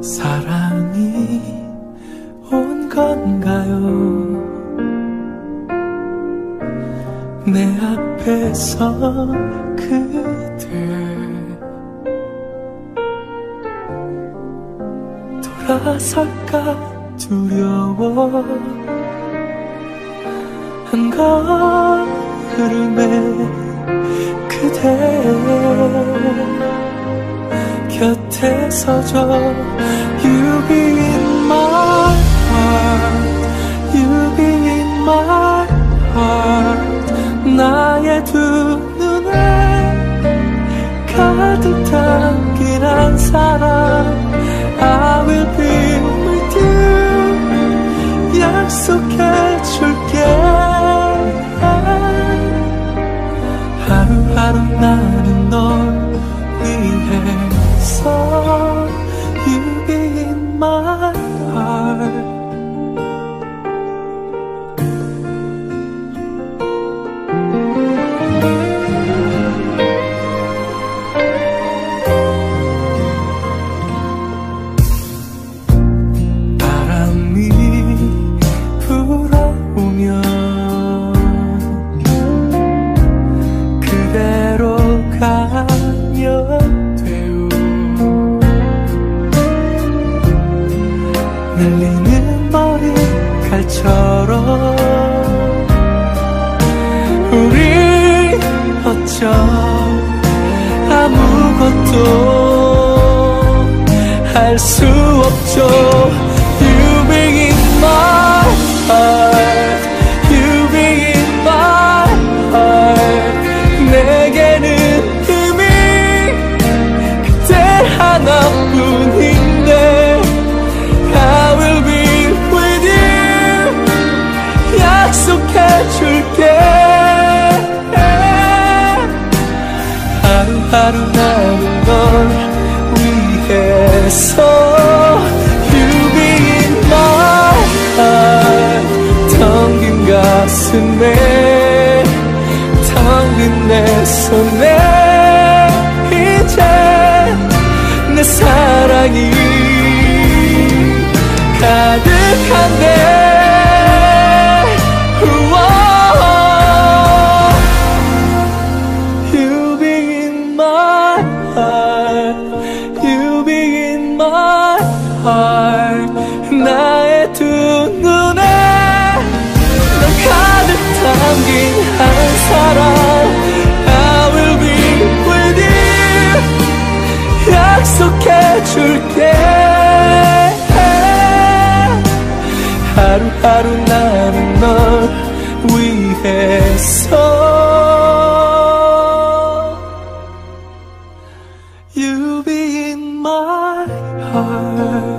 사랑이 온 건가요? 내 앞에서 그대 다가설까? 두려워. 한가 흐름에 그대 곁에 서줘 하루 나는 널 위해서. 날리는 머리칼처럼. 우리 어쩜 아무것도 할 수 없죠. You b e g i n my heart 줄게. 하루하루 나는 널 위해서 You be in my heart 텅빈 가슴에 텅빈 내 손에 이제 내 사랑이 가득한 줄게 하루하루 나는 널 위해서 You be in my heart